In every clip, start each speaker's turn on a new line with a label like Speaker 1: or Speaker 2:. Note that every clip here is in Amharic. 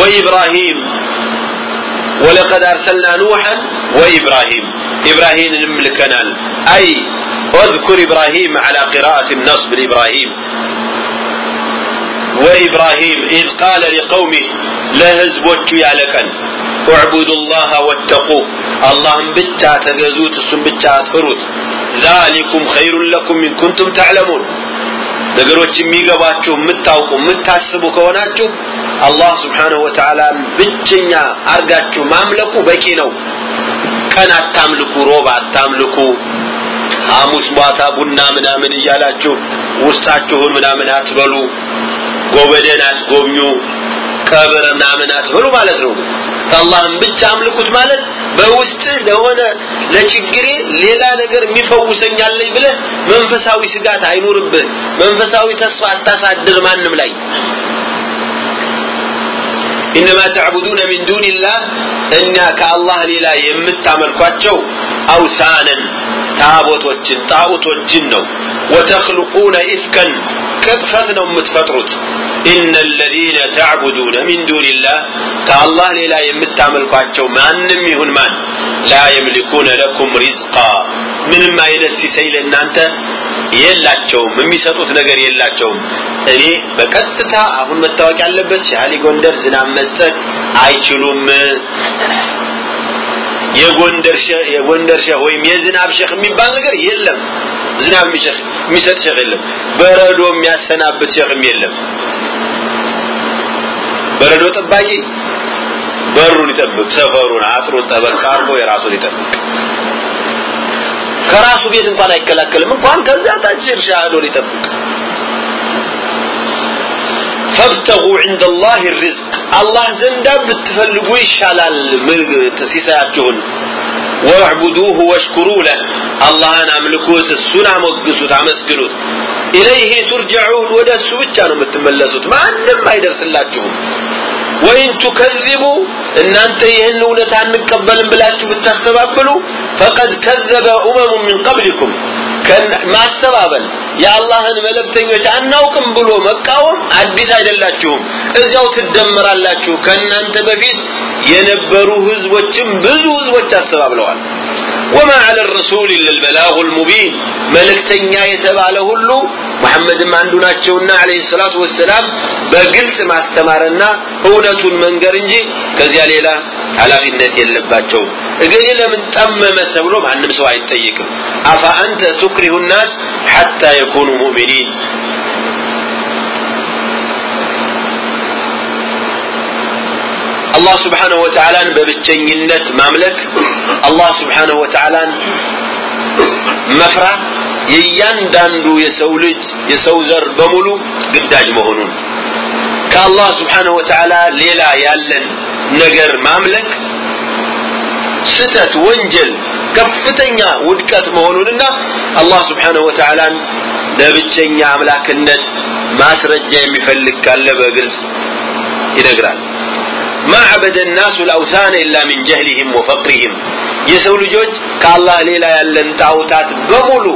Speaker 1: وإبراهيم ولقد أرسلنا نوحا وإبراهيم إبراهيم نملكنا أي واذكر إبراهيم على قراءة النصب لإبراهيم وإبراهيم إذ قال لقومه لهزبوت يعلكن اعبدوا الله واتقوه اللهم بتا تجزوت السن بتا تفروت ذلكم خير لكم إن كنتم تعلمون ነገሮች የሚገባችሁ የምታውቁ የምታስቡ ከሆናችሁ አላህ ስብሓንሁ ወተዓላን ብቸኛ አርጋችሁ ማምለኩ በቂ ነው። ቀን አታምልኩ ሮብ አታምልኩ ሐሙስ ማታ ቡና ምናምን እያላችሁ ውስጣችሁን ምናምን አትበሉ ጎበደን አትጎብኙ ቀብር ምናምን አትበሉ ማለት ነው። አላህን ብቻ አምልኩት ማለት በውስጥህ ለሆነ ለችግሬ ሌላ ነገር የሚፈውሰኛለኝ ብለህ መንፈሳዊ ስጋት አይኑርብህ መንፈሳዊ ተስፋ አታሳድር ማንም ላይ إنما تعبدون من دون الله إن كالله للا يمتعملكواتشو أوثانا ታቦቶችን ጣዖቶችን ነው ወተኽልቁነ ኢፍከን ቅጥፈት ነው የምትፈጥሩት ኢነ الذين تعبدون من دون الله ከአላህ ሌላ የምታመልኳቸው ማንም ይሁን ማን ላ የምሊኩነ ለኩም ሪዝቃ ምንም አይነት ሲሳይ ለእናንተ የላቸውም የሚሰጡት ነገር የላቸውም። እኔ በቀጥታ አሁን መታወቅ ያለበት ሻሊ ጎንደር ዝናብ መስጠት አይችሉም። የጎንደር ሸህ የጎንደር ሸህ ወይም የዝናብ ሸህ የሚባል ነገር የለም። ዝናብ የሚሰጥ ሸህ የለም። በረዶ የሚያሰናብት ሸህም የለም። በረዶ ጠባቂ በሩን ይጠብቅ ሰፈሩን አጥሩን ጠበቅ አርጎ የራሱን ይጠብቅ ከራሱ ቤት እንኳን አይከላከልም እንኳን ከዛ ታች እርሻ ሄዶ ሊጠብቅ فابتغوا عند الله الرزق الله زندا بتفلقوا يشالال تسيساتهن واعبدوه واشكروا له الله انا املكوت السنة مقسوت عمسكنوت إليه ترجعون ودا السوچا ነው የምትመለሱት ማንም አይደርስላችሁም ወይን ቱከذቡ እናንተ ይህን እውነት አንቀበልም ብላችሁ ብታስተባብሉ ፈቀድ ከዘበ ኡመሙ ምን ቀብሊኩም። ማስተባበል የአላህን መልእክተኞች አናውቅም ብሎ መቃወም አዲስ አይደላችሁም። እዚያው ትደመራላችሁ። ከእናንተ በፊት የነበሩ ህዝቦችም ብዙ ህዝቦች አስተባብለዋል ወማ አለ ረሱል ኢላ ልበላሁ ልሙቢን መልእክተኛ የተባለ ሁሉ መሐመድም አንዱ ናቸውና አለይሂ ሰላቱ ወሰላም በግልጽ ማስተማርና እውነቱን መንገር እንጂ ከዚያ ሌላ ኃላፊነት የለባቸውም። እገሌ ለምን ጠመመ ተብሎ ማንም ሰው አይጠይቅም። አፋ አንተ ቱክሪሁ ናስ ሐታ የኩኑ ሙእሚኒን አላህ ስብሓነሁ ወተዓላን በብቸኝነት ማምለክ አላህ ስብሓንሁ ወተዓላን መፍራት የእያንዳንዱ የሰው ልጅ የሰው ዘር በሙሉ ግዳጅ መሆኑን። ከአላህ ስብሓንሁ ወተዓላ ሌላ ያለን ነገር ማምለክ ስተት ወንጀል ከፍተኛ ውድቀት መሆኑንና አላህ ስብሓንሁ ወተዓላን ለብቸኛ አምላክነት ማስረጃ የሚፈልግ ካለ በግልጽ ይነግራል ما عبد الناس الأوثان إلا من جهلهم وفقرهم የሰው ልጆች ከአላህ ሌላ ያለን ጣዖታት በሙሉ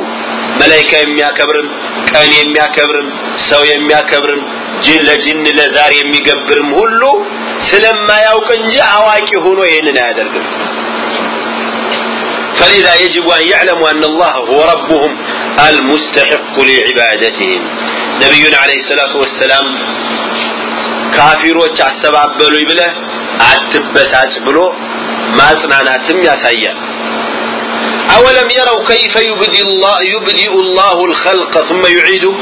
Speaker 1: መላይካ የሚያከብርም ቀን የሚያከብርም ሰው የሚያከብርም ጅን ለጅን ለዛር የሚገብርም ሁሉ ስለማያውቅ እንጂ አዋቂ ሆኖ ይህንን አያደርግም فلذا يجب أن يعلموا أن الله هو ربهم المستحق لعبادتهم نبينا عليه الصلاة والسلام ካፊሮች አስተባበሉኝ ብለህ አትበሳጭ ብሎ ማጽናናትም ያሳያል أولم يروا كيف يبدي الله يبدئ الله الخلق ثم يعيده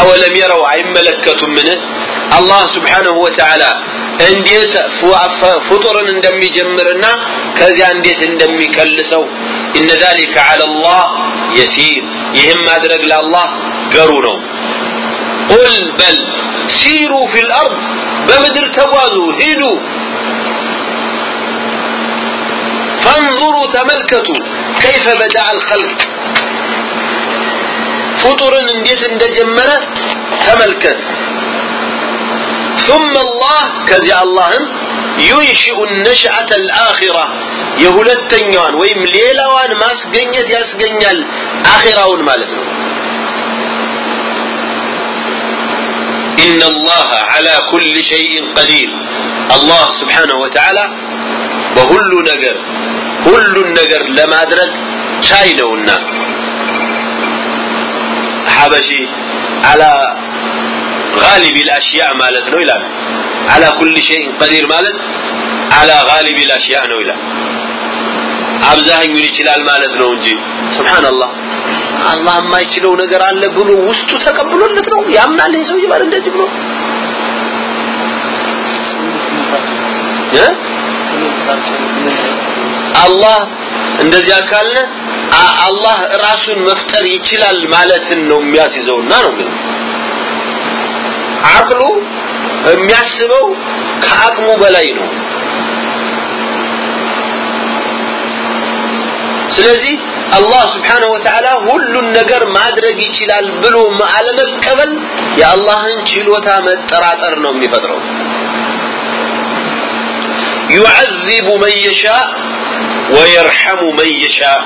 Speaker 1: أولم يروا أي ملكة منه الله سبحانه وتعالى እንዴት ፍጡርን እንደሚጀምርና ከዚያ እንዴት እንደሚከልሰው إن ذلك على الله يسير ይህም ማድረግ ለአላህ ገሩ ነው قل بل سيروا في الأرض بمدر توازوا هدوا فانظروا تملكتوا كيف بدأ الخلق فطر انديت اندجمرة تملكت ثم الله كذي اللهم ينشئ النشأة الآخرة يهلتنيوان ويم ليلوان ما سقنيت يسقنيال آخرون مالتنا إن الله على كل شيء قدير አላህ ስብሓንሁ ወተዓላ በሁሉ ነገር ሁሉን ነገር ለማድረግ ቻይ ነውና ሐበሺ አላ غالب الأشياء ማለት ነው ይላል على كل شيء قدير ማለት على غالب الأشياء ነው ይላል አብዛኛውን ይችላል ማለት ነው እንጂ ስብሓንላህ አላህ የማይችለው ነገር አለ ብሎ ውስጡ ተቀብሎለት ነው? ያምናል? ይህ ሰውዬ ማለት እንደዚህ ብሎ? አላህ እንደዚያ ካልነ አላህ ራሱን መፍጠር ይችላል ማለትን ነው የሚያስይዘውና ነው ግን አቅሉ የሚያስበው ከአቅሙ በላይ ነው። ስለዚህ አላህ ስብሓንሁ ወተዓላ ሁሉን ነገር ማድረግ ይችላል ብሎ አለመቀበል የአላህን ችሎታ መጠራጠር ነው የሚፈጥረው። ዩዐዚቡ መን የሻእ ወየርሐሙ መን የሻእ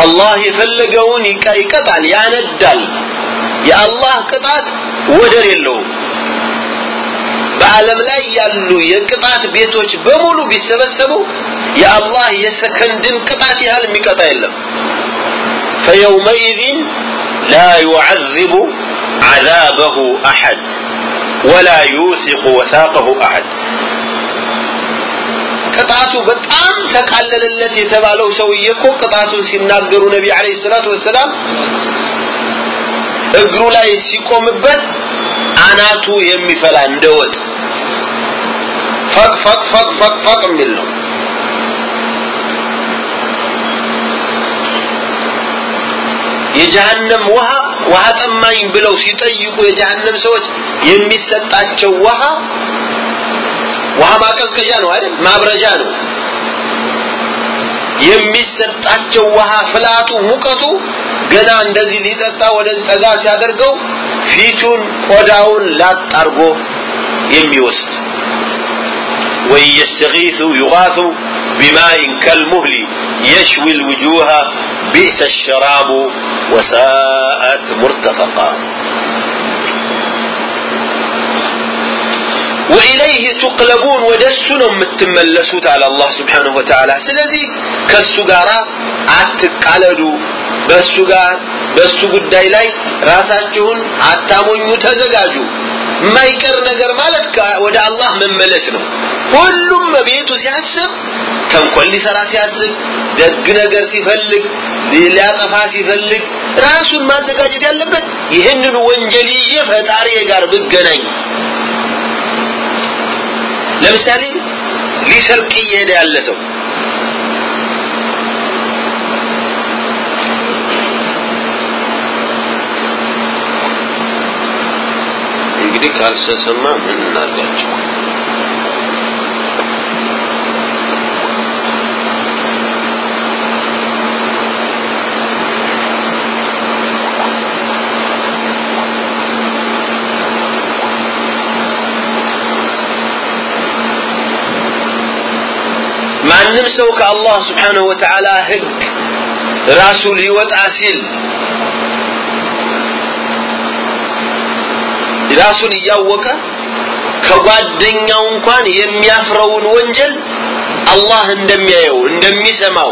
Speaker 1: አላህ የፈለገውን ይቀጣል ያነዳል። የአላህ ቅጣት ወደር የለውም። በዓለም ላይ ያሉ የቅጣት ቤቶች በሙሉ ቢሰበሰቡ የአላህ የሰከንድን ቅጣት ያህል የሚቀጣ የለም فيومئذ لا يعذب عذابه أحد ولا يوثق وثاقه أحد ቅጣቱ በጣም ተቃለለለት የተባለው ሰውዬ እኮ ቅጣቱን ሲናገሩ ነቢ አለይሂ ሰላቱ ወሰላም እግሩ ላይ ሲቆምበት አናቱ የሚፈላ እንደ ወጥ ፈቅ ፈቅ ፈቅ ፈቅ ፈቅ የሚል ነው የጀሃነም ውሃ ውሃ ጠማኝ ብለው ሲጠይቁ የጀሃነም ሰዎች የሚሰጣቸው ውሃ ውሃ ማቀዝቀዣ ነው አይደል? ማብረጃ ነው። የሚሰጣቸው ውሃ ፍላቱ፣ ሙቀቱ ገና እንደዚህ ሊጠጣ ወደ ጠጋ ሲያደርገው ፊቱን ቆዳውን ላጥ አርጎ የሚወስድ ወይ የስተጊሱ ዩጋቱ ቢማይን ከልሙህሊ የሽዊ ልውጁሃ بئس الشراب وساءت مرتفقا وإليه تقلبون ودسنا متملسوت على الله سبحانه وتعالى سلذي كالسجارة አትቃለዱ በሱ ጋር በሱ ጉዳይ ላይ ራሳችሁን አታሞኙ ተዘጋጁ የማይቀር ነገር ማለት ወደ አላህ መመለስ ነው ሁሉም በቤቱ ሲያስብ ተንኮል ሊሰራ ሲያስብ ደግ ነገር ሲፈልግ ሊያጠፋ ሲፈልግ ራሱን ማዘጋጀት ያለበት ይህንን ወንጀል ይዤ ፈጣሪ ጋር ብገናኝ። ለምሳሌ ሊሰርቅ እየሄደ ያለ ሰው እንግዲህ ካልተሰማ ምን እናድርጋቸው ማንም ሰው ከአላህ ስብሓንሁ ወተዓላ ህግ ራሱ ሊወጣ ሲል ራሱን እያወቀ ከጓደኛው እንኳን የሚያፍረውን ወንጀል አላህ እንደሚያየው እንደሚሰማው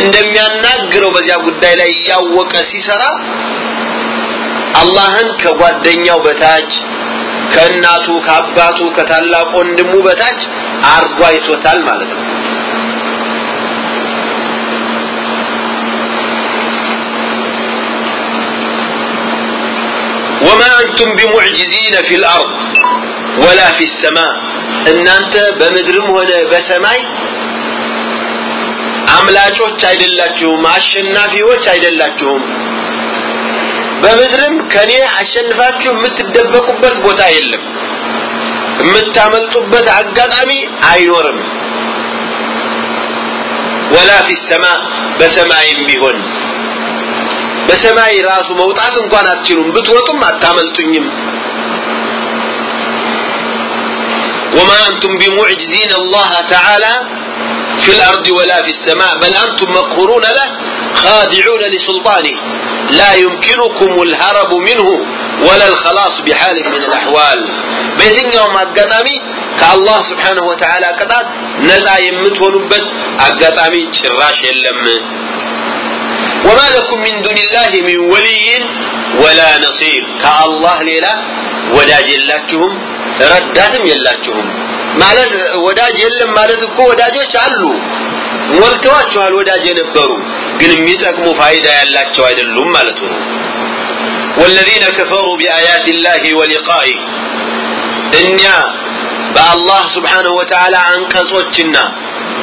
Speaker 1: እንደሚያናግረው በዚያ ጉዳይ ላይ እያወቀ ሲሰራ አላህን ከጓደኛው በታች ከእናቱ ከአባቱ ከታላቅ ወንድሙ በታች አርጎ አይቶታል ማለት ነው ወማ አንቱም ቢሙዕጅዚነ ፊል አርድ ወላ ፊሰማ እናንተ በምድርም ሆነ በሰማይ አምላጮች አይደላችሁም አሸናፊዎች አይደላችሁም። በምድርም ከኔ አሸንፋችሁ የምትደበቁበት ቦታ የለም የምታመልጡበት አጋጣሚ አይኖርም። ወላ ፊሰማ በሰማይም ቢሆን። በሰማይ ራሱ መውጣት እንኳን አትችሉም ብትወጡም አታመልጡኝም وما أنتم بمعجزين الله تعالى في الأرض ولا في السماء بل أنتم مقهورون له خادعون لسلطانه لا يمكنكم الهرب منه ولا الخلاص بحال من الأحوال بيتين يوم أقدامي ከአላህ ስብሓንሁ ወተዓላ ቅጣት ነፃ የምትሆኑበት አጋጣሚ ጭራሽ የለም وما لكم من دون الله من ولي ولا نصير كالله ليلة ወዳጅ የላችሁም ረዳትም የላችሁም ማለት ወዳጅ የለም ማለት እኮ ወዳጆች አሉ ሞልተዋችኋል ወዳጅ የነበሩ ግን የሚጠቅሙ ፋይዳ ያላቸው አይደሉም ማለት ነው والذين كفروا بآيات الله ولقائه እኛ በአላህ ስብሓንሁ ወተዓላ አንቀጾችና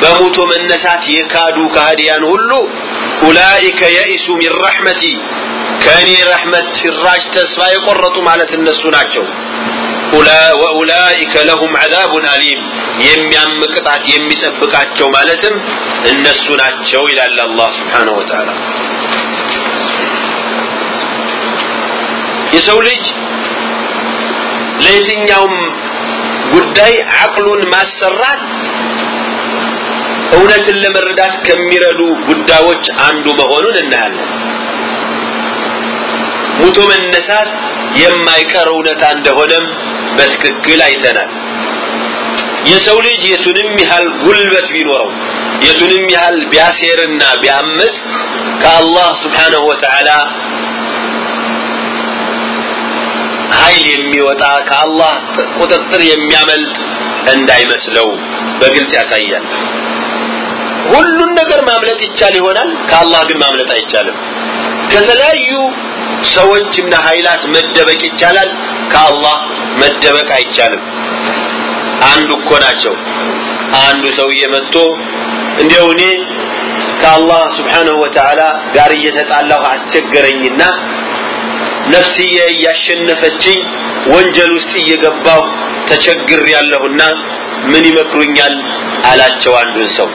Speaker 1: በሙቶ መነሳት የካዱ ካህዲያን ሁሉ ኡላኢከ የኢሱ ሚን ረሕመቲ ከእኔ ረሕመት ጭራሽ ተስፋ የቆረጡ ማለት እነሱ ናቸው። ወኡላኢከ ለሁም ዐዛቡን አሊም የሚያም ቅጣት የሚጠብቃቸው ማለትም እነሱ ናቸው ይላል አላህ ስብሓንሁ ወተዓላ። የሰው ልጅ ለየትኛውም ጉዳይ አቅሉን ማሰራት እውነትን ለመረዳት ከሚረዱ ጉዳዮች አንዱ መሆኑን እናያለን። ሙቶ መነሳት የማይቀር እውነታ እንደሆነም በትክክል አይተናል። የሰው ልጅ የቱንም ያህል ጉልበት ቢኖረው የቱንም ያህል ቢያሴርና ቢያምፅ ከአላህ ስብሓንሁ ወተዓላ ኃይል የሚወጣ ከአላህ ቁጥጥር የሚያመልጥ እንዳይመስለው በግልጽ ያሳያል ሁሉን ነገር ማምለጥ ይቻል ይሆናል። ከአላህ ግን ማምለጥ አይቻልም። ከተለያዩ ሰዎችና ኃይላት መደበቅ ይቻላል። ከአላህ መደበቅ አይቻልም። አንዱ እኮ ናቸው። አንዱ ሰውዬ መጥቶ እንዲያው እኔ ከአላህ ስብሓንሁ ጋር እየተጣላሁ አስቸገረኝና ነፍስዬ እያሸነፈችኝ ወንጀል ውስጥ እየገባሁ ተቸግር ያለሁና ምን ይመክሩኛል? አላቸው አንዱን ሰው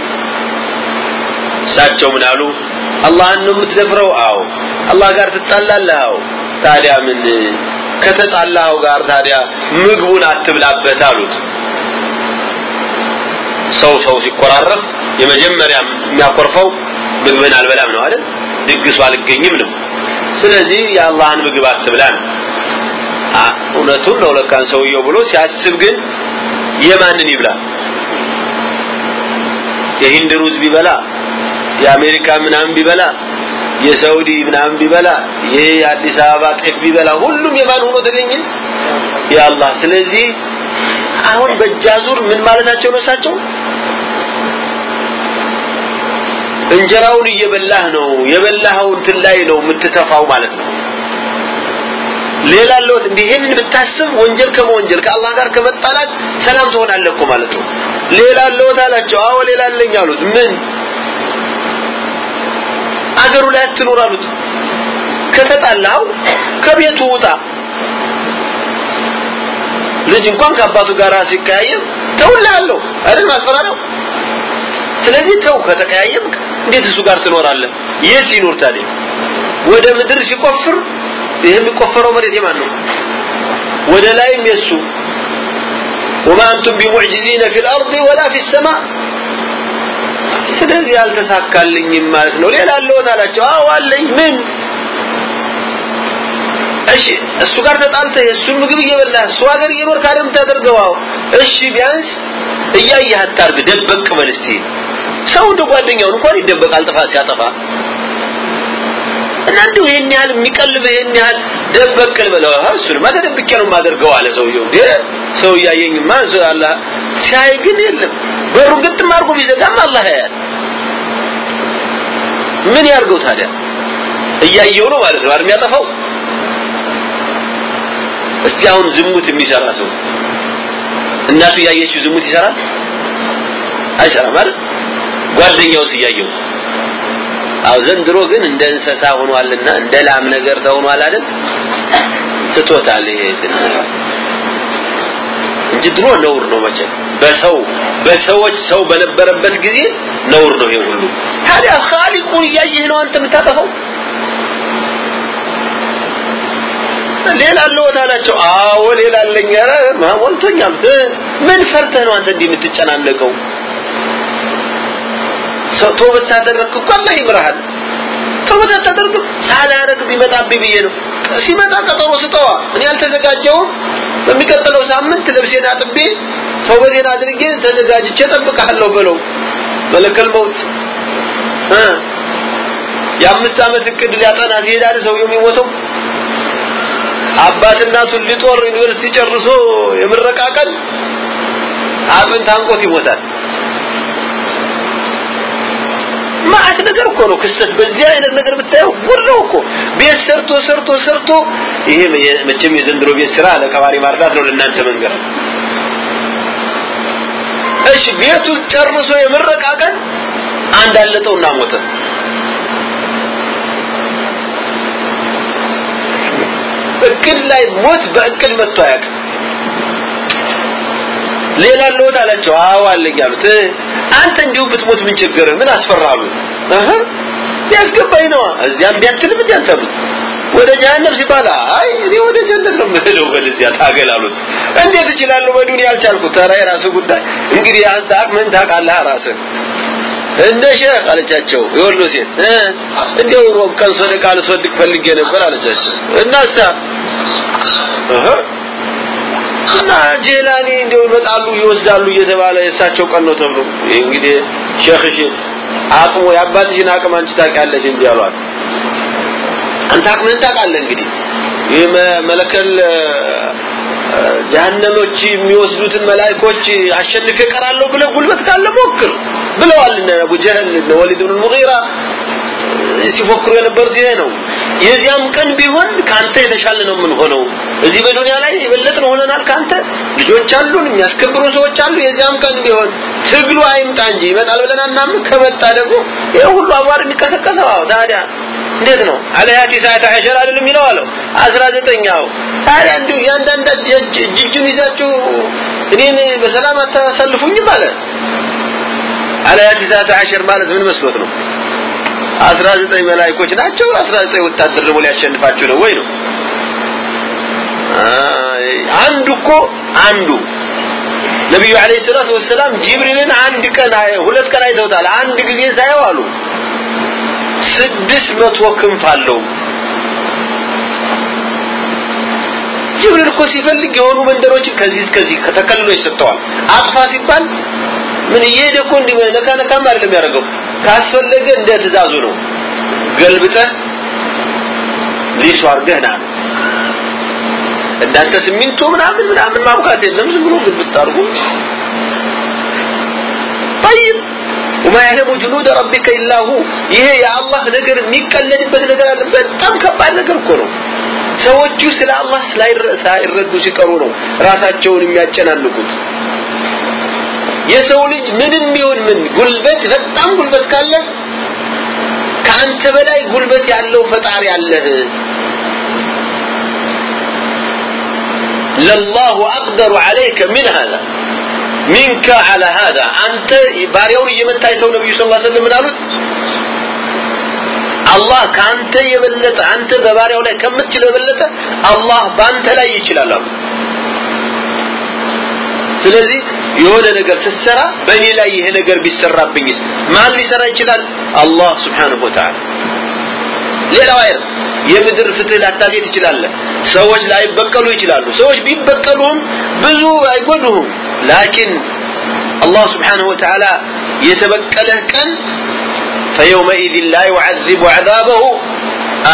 Speaker 1: እሳቸው ምን አሉ? አላህን ነው የምትደፍረው? አዎ። አላህ ጋር ትጣላለህ? አዎ። ታዲያ ምን ከተጣላኸው ጋር ታዲያ ምግቡን አትብላበት አሉት። ሰው ሰው ሲኮራረፍ የመጀመሪያ የሚያኮርፈው ምግብን አልበላም ነው አይደል? ድግሱ አልገኝም ነው። ስለዚህ የአላህን ምግብ አትብላ ነው። እውነቱን ነው ለካን ሰውየው ብሎ ሲያስብ ግን የማንን ይብላ? የሂንድ ሩዝ ቢበላ የአሜሪካ ምናምን ቢበላ የሳውዲ ምናምን ቢበላ ይሄ የአዲስ አበባ ጤፍ ቢበላ ሁሉም የማን ሆኖ ተገኘ? የአላህ። ስለዚህ አሁን በእጃዙር ምን ማለታቸው ነው እሳቸው? እንጀራውን እየበላህ ነው የበላኸው እንትን ላይ ነው የምትተፋው ማለት ነው። ሌላ ለውት እንዲህን ብታስብ ወንጀል ከመወንጀል ከአላህ ጋር ከመጣላት ሰላም ትሆናለህ እኮ ማለት ነው። ሌላ ለውት አላቸው። አዎ ሌላ አለኝ አሉት። ምን አገሩ ላይ አትኖር አሉት ከተጣላው ከቤቱ ውጣ ልጅ እንኳን ከአባቱ ጋር ሲቀያየም ተውልሃለሁ አይደል ማስፈራሪያው ስለዚህ ተው ከተቀያየም እንዴት እሱ ጋር ትኖራለህ የት ይኖር ታዲያ ወደ ምድር ሲቆፍር ይህ የሚቆፈረው መሬት የማን ነው ወደ ላይም የሱ وما أنتم بمعجزين في الأرض ولا في السماء ስለዚህ አልተሳካልኝም ማለት ነው። ሌላ አለዎት አላቸው። አዎ አለኝ። ምን? እሺ እሱ ጋር ተጣልተህ የእሱን ምግብ እየበላህ እሱ ሀገር እየኖርክ አይደል የምታደርገው እሺ ቢያንስ እያየህ አታርግ ደበቅ በል እስቲ። ሰው እንደ ጓደኛውን እንኳን ይደበቃል ጥፋት ሲያጠፋ እና እንዲሁ ይህን ያህል የሚቀልብ ይህን ያህል ደበቅ ልበለው እሱንማ ተደብቄ ነው የማደርገው አለ ሰውየው። እንዴ ሰው እያየኝማ አላ ሲያይ ግን የለም። በሩ ግጥም አድርጎ ቢዘጋም አላህ ያያል። ምን ያርገው ታዲያ? እያየው ነው ማለት ነው አይደል የሚያጠፋው? እስቲ አሁን ዝሙት የሚሰራ ሰው እናቱ እያየችው ዝሙት ይሰራል? አይሰራም አይደል? ጓደኛውስ እያየው አው ዘንድሮ ግን እንደ እንስሳ ሆኗልና እንደ ላም ነገር ተሆኗል አይደል? ትቶታል ይሄ እንጂ ድሮ ነውር ነው መቼም። በሰው በሰዎች ሰው በነበረበት ጊዜ ነውር ነው ይሄ ሁሉ። ታዲያ ኻሊቁን እያየህ ነው አንተ የምታጠፋው? ሌላ አለዎት አላቸው አዎ ሌላ አለኝ። ኧረ ሞልቶኛል ምን ፈርተህ ነው አንተ እንዲህ የምትጨናነቀው ሰው ተውበት ታደረግክ እኮ አላህ ይምርሃል። ተውበት አታደርግም ሳላረግ ቢመጣብኝ ብዬ ነው። ሲመጣ ቀጠሮ ስጠዋ። እኔ አልተዘጋጀውም በሚቀጥለው ሳምንት ልብሴን አጥቤ ተውበቴን አድርጌ ተዘጋጅቼ ጠብቃለሁ ብለው መለከል መውት። የአምስት ዓመት እቅድ ሊያጠና ሲሄዳል ሰውየው የሚሞተው? አባት እናቱን ሊጦር ዩኒቨርሲቲ ጨርሶ የምረቃ ቀን አጥንት አንቆት ይሞታል ማአት ነገር እኮ ነው ክስተት። በዚህ አይነት ነገር ብታየው ነው እኮ። ቤት ሰርቶ ሰርቶ ሰርቶ ይሄ መቼም የዘንድሮ ቤት ስራ ለቀባሪ ማርዳት ነው ለእናንተ መንገር። እሺ ቤቱ ጨርሶ የምረቃ ቀን አንድ አለጠውና ሞተ። እቅድ ላይ ሞት በእቅድ መጥቶ አያውቅም ሌላ ለውጥ አላቸው። አዎ አለኝ አንተ እንዲሁ ብትሞት ምን ችግር? ምን አስፈራሉ እህ ያስገባኝ ነው እዚያም ቢያትልም እንዴ አንተ ወደ ጀሃነም ሲባል አይ እኔ ወደ ጀነት ነው የምሄደው በለዚያ ታገል አሉት። እንዴት እችላለሁ? በዱንያ አልቻልኩት። ተራ የራስህ ጉዳይ። እንግዲህ አንተ አቅምን ታውቃለህ? ራስህ እንደ ሼህ አለቻቸው። የወሎ ሴት እንዲያው ሮብ ቀን ሰደቃ ልሰድቅ ፈልጌ ነበር አለቻቸው። እናሳ እና ጄላኒ እንደው ይመጣሉ ይወስዳሉ እየተባለ የእሳቸው ቀን ነው ተብሎ እንግዲህ ሼኽሽ አቅሙ የአባትሽን አቅም አንቺ ታውቂያለሽ እንጂ አሏት። አንተ አቅምህን ታውቃለህ እንግዲህ። ይህ መለከል ጀሃነሞች የሚወስዱትን መላእክቶች አሸንፌ እቀራለሁ ብለህ ጉልበት ካለ ሞክር ብለዋል እነ ወሊድ ብን ሙጊራ ሲፎክሩ የነበሩት ይሄ ነው። የዚያም ቀን ቢሆን ካንተ የተሻለ ነው ምን ሆነው እዚህ በዱንያ ላይ የበለጥን ሆነናል ካንተ። ልጆች አሉን የሚያስከብሩ ሰዎች አሉ። የዚያም ቀን ቢሆን ትግሉ አይምጣ እንጂ ይመጣል ብለን አናምን ከመጣ ደግሞ ይሄ ሁሉ አቧር የሚቀሰቀሰው ታዲያ እንዴት ነው? አለያቲ ሰዓት አሸር አይደለም የሚለው አለው። 19ኛው ታዲያ እንዲሁ ያንዳንድ እጅጁን ይዛችሁ እኔን በሰላም አታሳልፉኝም አለ። አለያቲ ሰዓት አሸር ማለት ምን መስሎት ነው 19 መላእክቶች ናቸው። 19 ወታደር ደግሞ ሊያሸንፋችሁ ነው ወይ ነው? አንዱ እኮ አንዱ ነብዩ አለይሂ ሰላቱ ወሰላም ጅብሪልን አንድ ቀን ሁለት ቀን አይተውታል። አንድ ጊዜ ሳይው አሉ። ስድስት መቶ ክንፍ አለው። ጅብሪል እኮ ሲፈልግ የሆኑ መንደሮችን ከዚህ እስከዚህ ከተከልሎ ይሰጠዋል አጥፋ ሲባል ምን እየሄደ እኮ ነካ ነካም አይደለም ያደርገው ካስፈለገ እንደ ትእዛዙ ነው ገልብጠህ ሊሱ አድርገህ ና እንዳንተ ሲሚንቶ ምናምን ምናምን ማብቃት የለም ዝም ብሎ ግልብጥ አድርጎ طيب وما يعلم جنود ربك الا هو ይሄ የአላህ ነገር የሚቀለድበት ነገር አለ በጣም ከባድ ነገር እኮ ነው ሰዎቹ ስለ አላህ ሳይረዱ ሲቀሩ ነው ራሳቸውን የሚያጨናንቁት የሰው ልጅ ምንም ይሁን ምን ጉልበት በጣም ጉልበት ካለ ከአንተ በላይ ጉልበት ያለው ፈጣሪ አለህ። ለላሁ አቅደሩ አለይከ ምን ሀዛ? ሚንከ አላ ሀዛ። አንተ ባሪያውን እየመታ የሰው ነቢዩ ስ ስለም ምናሉት አላህ ከአንተ የበለጠ አንተ በባሪያው ላይ ከምትችለው የበለጠ አላህ በአንተ ላይ ይችላል አሉ። ስለዚህ የሆነ ነገር ስትሰራ በእኔ ላይ ይሄ ነገር ቢሰራብኝስ ማን ሊሰራ ይችላል አላህ ስብሓንሁ ወተዓላ ሌላው አይደል የምድር ፍትህ ላታገኝ ትችላለህ ሰዎች ላይበቀሉ ይችላሉ ሰዎች ቢበቀሉም ብዙ አይጎዱህም ላኪን አላህ ስብሓንሁ ወተዓላ የተበቀለህ ቀን فيومئذ لا يعذب عذابه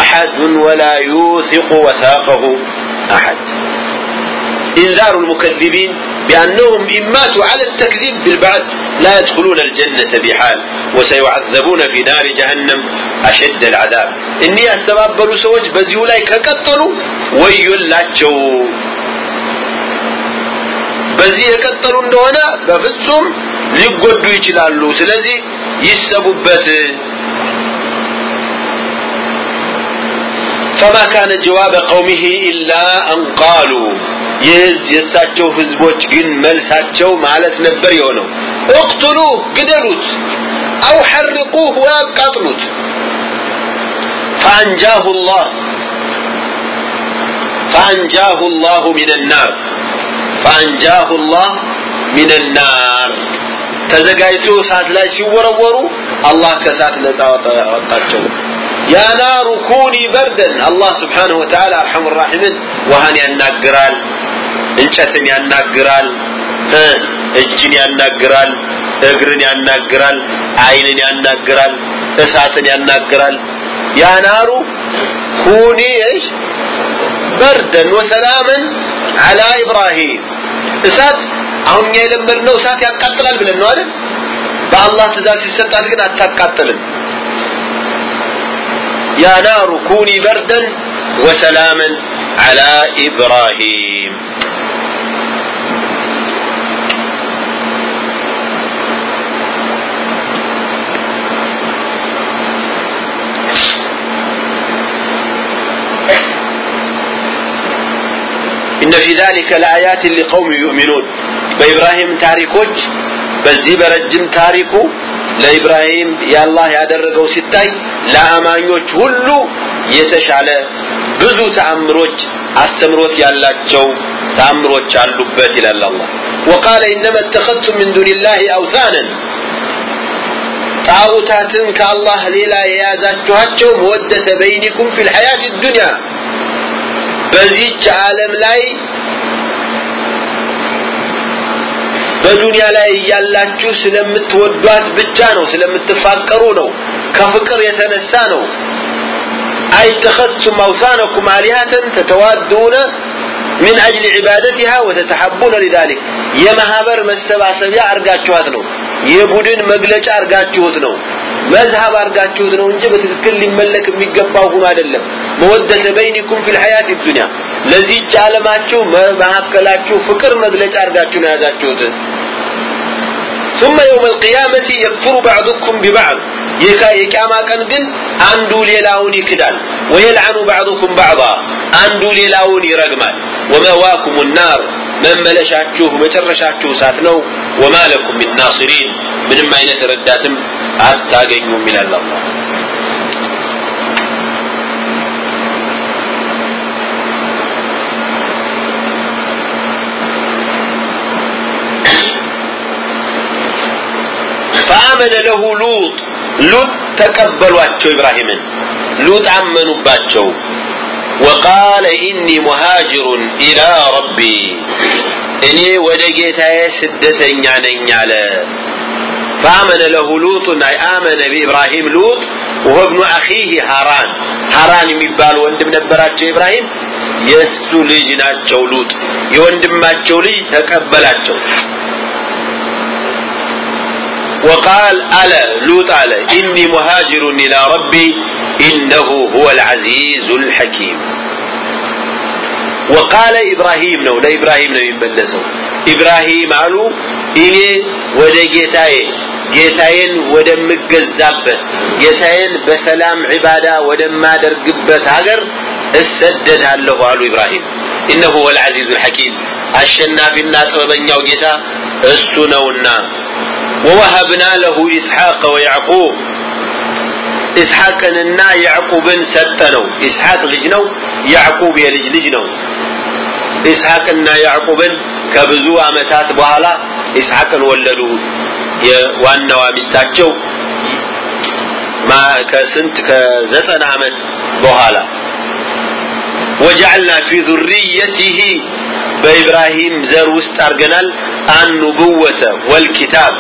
Speaker 1: أحد ولا يوثق وثاقه أحد إنذار المكذبين بأنهم إن ماتوا على التكذيب بالبعث لا يدخلون الجنة بحال وسيعذبون في نار جهنم أشد العذاب إني أستبابلوا سوج بزيو لاي كقتلوا ويل لاچو በዚህ የቀጠሉ እንደሆነ በፍጹም ሊጎዱ ይችላሉ ስለዚህ ይሰቡበት فما كان جواب قومه إلا أن قالوا يز يساتشو هزبوش جن ملساتشو مالت نبر يونو اقتلوه قدلوت أو حرقوه وقتلوت فأنجاه الله فأنجاه الله من النار فأنجاه الله من النار ተዘጋጅቶ እሳት ላይ ሲወረወሩ አላህ ከእሳት ነፃ ወጣቸው ያ ናሩ ኩኒ በርደን አላህ ስብሓንሁ ወተዓላ አርሐሙ ራሒምን ውሃን ያናግራል እንጨትን ያናግራል እጅን ያናግራል እግርን ያናግራል አይንን ያናግራል እሳትን ያናግራል። ያ ኩኒ እሽ በርደን ወሰላምን አላ ኢብራሂም። እሳት አሁን እኛ የለመድነው እሳት ያቃጥላል ብለን ነው አይደል? በአላህ ትእዛዝ ሲሰጣት ግን አታቃጥልም يا نار كوني بردا وسلاما على إبراهيم. إن في ذلك لآيات لقوم يؤمنون. بإبراهيم تاريكوج بزي الجم تاريكو ለኢብራሂም የአላህ ያደረገው ሲታይ ለአማኞች ሁሉ የተሻለ ብዙ ተአምሮች አስተምሮት ያላቸው ተአምሮች አሉበት ይላል አላህ። ወቃለ ኢነማ ተኸድቱም ምን ዱንላህ አውሳነን። ጣዖታትን ከአላህ ሌላ የያዛችኋቸው መወደተ በይኒኩም ፊ ልሐያት ዱንያ። በዚች ዓለም ላይ በዱንያ ላይ እያላችሁ ስለምትወዷት ብቻ ነው ስለምትፋቀሩ ነው ከፍቅር የተነሳ ነው። አይተኸቱም አውሳነኩም አሊሃተን ተተዋዱነ ምን አጅል ዒባደትሃ ወተተሐቡነ ሊዛሊክ። የማህበር መሰባሰቢያ አድርጋችኋት ነው። የቡድን መግለጫ አርጋችሁት ነው። መዝሐብ አርጋችሁት ነው እንጂ በትክክል ሊመለክ የሚገባው ሆኖ አይደለም። መወደተ በይንኩም ፊል ሐያት ዱንያ። ለዚህች ዓለማችሁ መካከላችሁ ፍቅር መግለጫ አርጋችሁ ነው ያዛችሁት። ثم يوم القيامة يكفر بعضكم ببعض የቂያማ ቀን ግን አንዱ ሌላውን ይክዳል። ወየልዓኑ بعضكم بعضا አንዱ ሌላውን ይረግማል። ወመዋኩም النار መመለሻችሁ መጨረሻችሁ እሳት ነው ወማ ለኩም ሚን ናስሪን ምንም አይነት ረዳትም አታገኙም ይላል አላህ فآمن له لوط ሉጥ ተቀበሏቸው ኢብራሂምን ሉጥ አመኑባቸው وقال إني مهاجر إلى ربي እኔ ወደ ጌታዬ ስደተኛ ነኝ አለ فآمن له لوط أي آمن بإبراهيم لوط وهو ابن أخيه هاران هاران የሚባል ወንድም ነበራቸው ኢብራሂም የእሱ ልጅ ናቸው ሉጥ የወንድማቸው ልጅ ተቀበላቸው وقال ألا لوط ألا إني مهاجر إلى ربي إنه هو العزيز الحكيم وقال إبراهيم نو لا إبراهيم نو يملسوا إبراهيم قالوا إني ودا جيتاي ጌታዬን ወደምገዛበት ጌታዬን በሰላም ዒባዳ ወደማደርግበት ሀገር እሰደዳለሁ አሉ ኢብራሂም ኢነሁ ወልዓዚዙ ልሐኪም አሸናፊና ጥበበኛው ጌታ እሱ ነውና ووهبنا له إسحاق ويعقوب إسحاقنا يعقوب ستنو إسحاق لجنو يعقوب يلج لجنو ኢስሐቅና ያዕቁብን ከብዙ አመታት በኋላ ኢስሐቅን ወለዱ። የዋናዋ ሚስታቸው ከስንት ከዘጠና ዓመት በኋላ ወጀዐልና ፊ ዙርየቲሂ በኢብራሂም ዘር ውስጥ አድርገናል አንቡወተ ወልኪታብ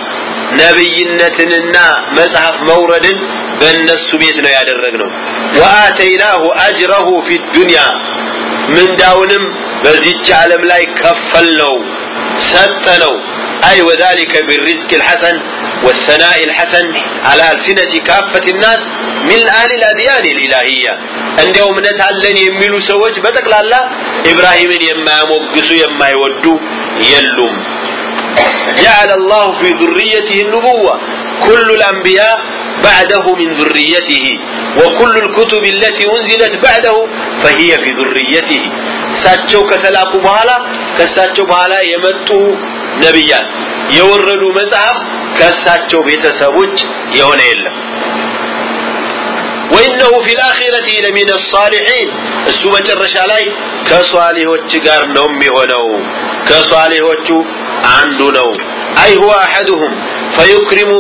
Speaker 1: ነብይነትንና መጽሐፍ መውረድን በእነሱ ቤት ነው ያደረግ ነው። ወአተይናሁ አጅረሁ ፊ ዱንያ ምንዳውንም በዚች ዓለም ላይ ከፈልነው ሰጠነው أي وذلك بالرزق الحسن والثناء الحسن على ألسنة كافة الناس من أهل الأديان الإلهية عندهم نتعلن يميلوا سوج بتقل الله إبراهيم يما يموقسوا يما يودوا يلوم جعل الله في ذريته النبوة كل الأنبياء بعده من ذريته وكل الكتب التي أنزلت بعده فهي في ذريته ساتشو كتلاكو بهالا كساتشو بهالا يمتو ነቢያት የወረዱ መጽሐፍ ከእሳቸው ቤተሰቦች የሆነ የለም ወኢነሁ ፊ ልአኺረቲ ለሚን አሳሊሒን እሱ መጨረሻ ላይ ከሷሊሆች ጋር ነው የሚሆነው ከሷሊሆቹ አንዱ ነው አይ ሁወ አሐዱሁም ፈዩክሪሙ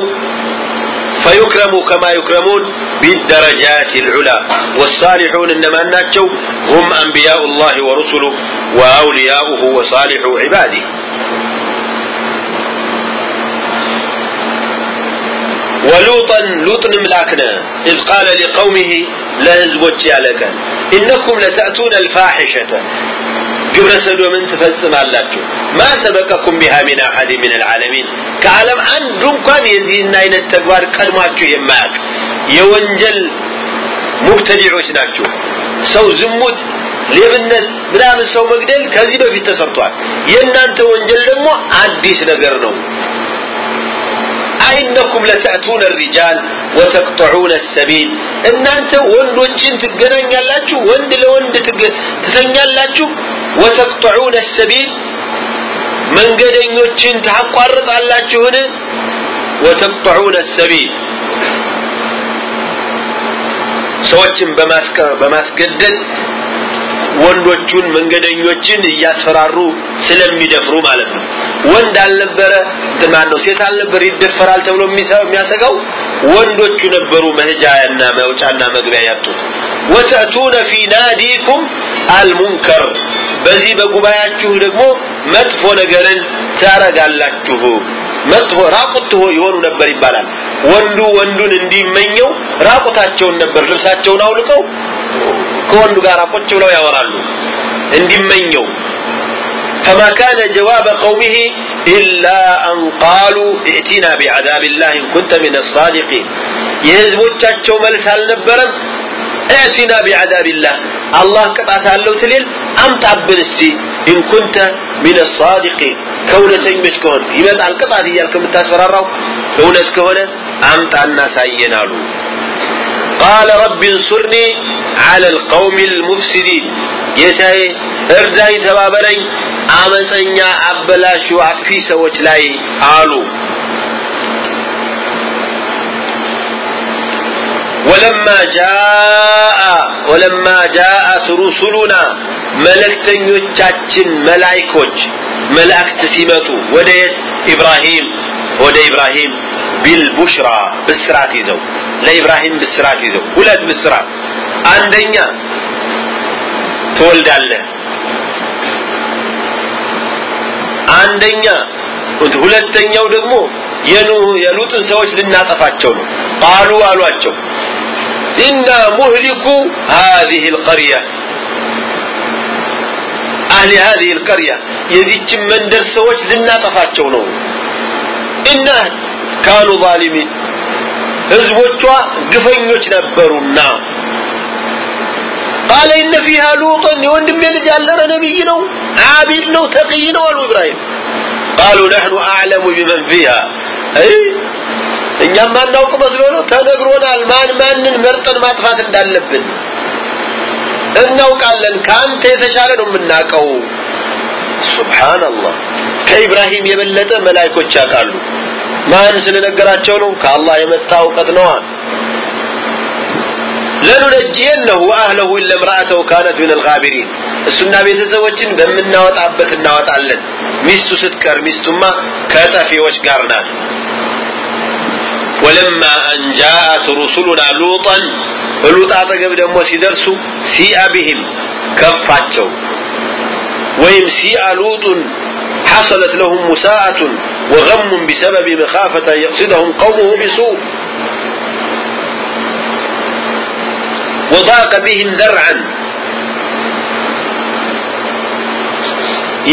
Speaker 1: فيكرم كما يكرمون بالدرجات العلى. والصالحون إنما الناتشو هم أنبياء الله ورسله وأولياؤه وصالح عباده. ولوطا لوط ملاكنا إذ قال لقومه لا يا لك إنكم لتأتون الفاحشة. ግብረ ሰዶምን ትፈጽማላችሁ። ማ ሰበቀኩም ቢሃ ሚን አሐድ ሚን አልዓለሚን? ከዓለም አንዱ እንኳን የዚህን አይነት ተግባር ቀድሟችሁ የማያውቅ የወንጀል ሙብተዲዖች ናችሁ። ሰው ዝሙት ሌብነት ምናምን ሰው መግደል ከዚህ በፊት ተሰርቷል። የእናንተ ወንጀል ደግሞ አዲስ ነገር ነው። አይነኩም ለተእቱነ ሪጃል ወተቅጠዑነ ሰቢል። እናንተ ወንዶችን ትገናኛላችሁ ወንድ ለወንድ ትተኛላችሁ ወተቅጠዑነ ሰቢል መንገደኞችን ታቋርጣላችሁን? ወተቅጠዑነ ሰቢል ሰዎችን በማስገደድ ወንዶቹን መንገደኞችን እያስፈራሩ ስለሚደፍሩ ማለት ነው። ወንድ አልነበረ? ማን ነው ሴት አልነበር ይደፈራል ተብሎ የሚያሰጋው? ወንዶቹ ነበሩ መሄጃና መውጫና መግቢያ ያጡት። ወተእቱነ ፊ ናዲኩም አልሙንከር በዚህ በጉባኤያችሁ ደግሞ መጥፎ ነገርን ታረጋላችሁ መጥፎ ራቁት ይሆኑ ነበር ይባላል ወንዱ ወንዱን እንዲመኘው ራቁታቸውን ነበር ልብሳቸውን አውልቀው ከወንዱ ጋር ቁጭ ብለው ያወራሉ እንዲመኘው فما كان جواب قومه إلا أن قالوا ائتنا بعذاب الله إن كنت من الصادقين የህዝቦቻቸው መልስ አልነበረም ائتنا بعذاب الله አላህ ቅጣት አለው ትልል አምጣብን እስቲ ኢንኩንተ ሚን ሳዲቂን ከእውነተኞች ከሆን። ይመጣል ቅጣት እያልክ የምታስፈራራው? እውነት ከሆነ አምጣ እናሳየን አሉ። ቃለ ረቢ እንሱርኒ ዐለ ልቀውም ልሙፍሲዲን። ጌታዬ እርዳኝ ተባበረኝ አመፀኛ አበላሹ አጥፊ ሰዎች ላይ አሉ። ወለማ ጃአ ወለማ ጃአት ሩሱሉና መልእክተኞቻችን መላይኮች መላእክት ሲመጡ ወደ ኢብራሂም። ወደ ኢብራሂም ቢልቡሽራ ብስራት ይዘው ለኢብራሂም ብስራት ይዘው ሁለት ብስራት። አንደኛ ትወልዳለህ። አንደኛ ሁለተኛው ደግሞ የሉጥን ሰዎች ልናጠፋቸው ነው። ቃሉ አሏቸው። ኢና ሙህሊኩ هذه القرية أهل هذه القرية የዚች መንደር ሰዎች ልናጠፋቸው ነው እና ካኑ ዛሊሚን ህዝቦቿ ግፈኞች ነበሩና ቃለ ኢነ ፊሃ ሉጠን የወንድሜ ልጅ አለረ ነቢይ ነው አቢድ ነው ተቅይ ነው አሉ ኢብራሂም ቃሉ ነሕኑ አዕለሙ ቢመን ፊሃ አይ እኛም ማናውቅ መስሎ ነው ተነግሮናል። ማን ማንን መርጠን ማጥፋት እንዳለብን እናውቃለን። ከአንተ የተሻለ ነው የምናውቀው። ሱብሃንአላህ ከኢብራሂም የበለጠ መላይኮች ያውቃሉ። ማን ስለነገራቸው ነው? ከአላህ የመጣ እውቀት ነዋ። ለኑነጅየነሁ ወአህለሁ ኢለ እምራአተሁ ካነት ምን አልጋቢሪን እሱና ቤተሰቦችን በምናወጣበት እናወጣለን። ሚስቱ ስትቀር ሚስቱማ ከጠፊዎች ጋር ናት ولما أن جاءت رسلنا لوطا لوط አጠገብ ደግሞ ሲደርሱ ሲአ بهم ከፋቸው ወይም ሲአ ሉጥ حصلت لهم مساءة وغم بسبب مخافة أن يقصدهم قومه بسوء وضاق بهم ذرعا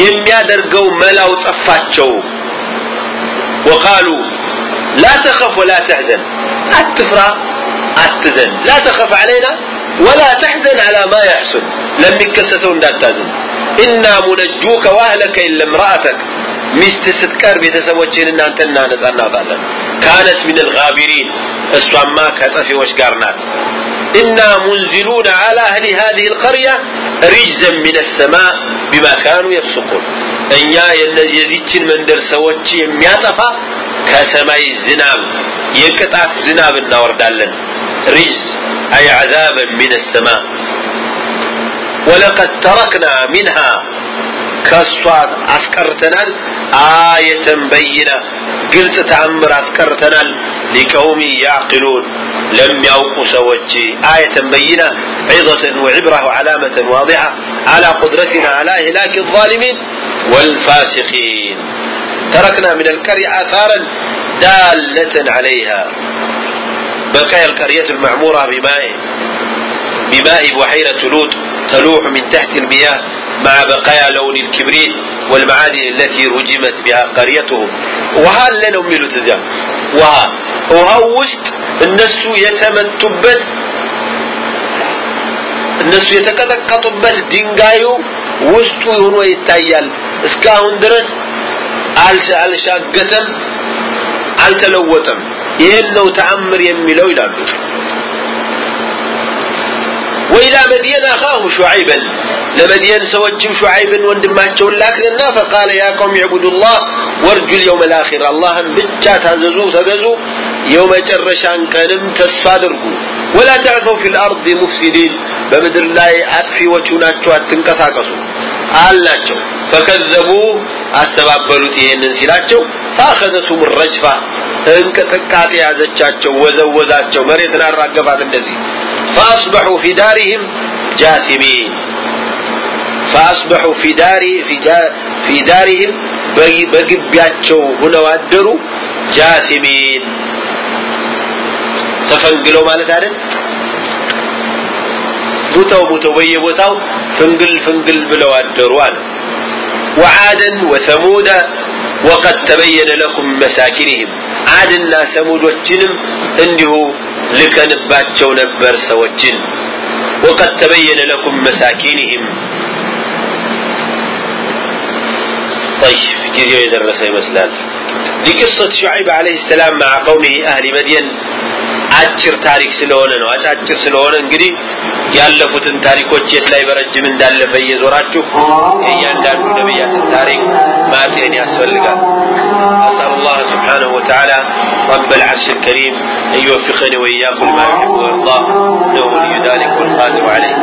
Speaker 1: የሚያደርገው መላው ጠፋቸው وقالوا لا تخف ولا تحزن أتفرى أتزن لا تخف علينا ولا تحزن على ما يحصل لم يكسسون داتازن إنا منجوك وأهلك إلا امرأتك ሚስት ስትቀር ቤተሰቦችህንና አንተና ነጻ እናውጣለን ካነት ምን الغابرين እሷማ ከጠፊዎች ጋር ናት إنا منزلون على أهل هذه القرية رجزا من السماء بما كانوا يفسقون እኛ የዚችን መንደር ሰዎች የሚያጠፋ ከሰማይ ዝናብ የቅጣት ዝናብ እናወርዳለን ሪጅዝ أي عذابا من السماء ولقد تركنا منها ከሷ አስቀርተናል አየተን በይና ግልጽ ተአምር አስቀርተናል ሊቀውሚ ያዕቅሉን ለሚያውቁ ሰዎች አየተን በይና عظة وعبرة وعلامة واضحة على قدرتنا على إهلاك الظالمين والفاسقين تركنا من القرية آثارا دالة عليها بقايا القرية المعمورة بماء بماء بحيرة لوط تلوح من تحت المياه مع بقايا لون الكبريت والمعادن التي رجمت بها قريتهم وها لنا ميلو تزيا وها وها وسط الناس يتمتبت እነሱ የተቀጠቀጡበት ድንጋዩ ውስጡ ሆኖ ይታያል እስካሁን ድረስ አልሻገተም አልተለወጠም ይህን ነው ተአምር የሚለው ይላሉ وإلى مدين أخاه شعيبا لمدين سوجم شعيبا وندماتشون لكننا فقال يا قوم اعبدوا الله وارجوا اليوم الآخر الله بجا تهززو تهززو يوم جرشان كانم تسفادرقوا ولا تعثوا في الأرض مفسدين بمدر الله أسفي وشوناتشو أتنكساكسو አላቸው ፈከዘቡ አስተባበሉት ይሄንን ሲላቸው فأخذتهم الرجفة እንቅጥቃጤ ያዘቻቸው ወዘወዛቸው መሬትን አራገፋት እንደዚህ فأصبحوا في دارهم جاثمين فأصبحوا في دار في, جا في دارهم በግቢያቸው ሁነው አደሩ ጃሲሚን ተፈንግለው ማለት አይደል ሙተው ሙተው በየቦታው ፍንግል ፍንግል ብለው አደሩ አለ وعادا وثمود وقد تبين لكم مساكنهم عادنا ሰሙዶችንም እንዲሁ ልከንባቸው ነበር ሰዎችን وقد تبين لكم مساكنهم طيب ጊዜው የደረሰ ይመስላል لقصة شعيب عليه السلام مع قومه أهل مدين አጭር ታሪክ ስለሆነ ነው አጫጭር ስለሆነ እንግዲህ ያለፉትን ታሪኮች የት ላይ በረጅም እንዳለፈ እየዞራችሁ የእያንዳንዱ ነቢያትን ታሪክ ማጤን ያስፈልጋል أسأل الله سبحانه وتعالى رب العرش الكريم أن يوفقني وإياكم ما يحب ويرضاه إنه ولي ذلك والقادر عليه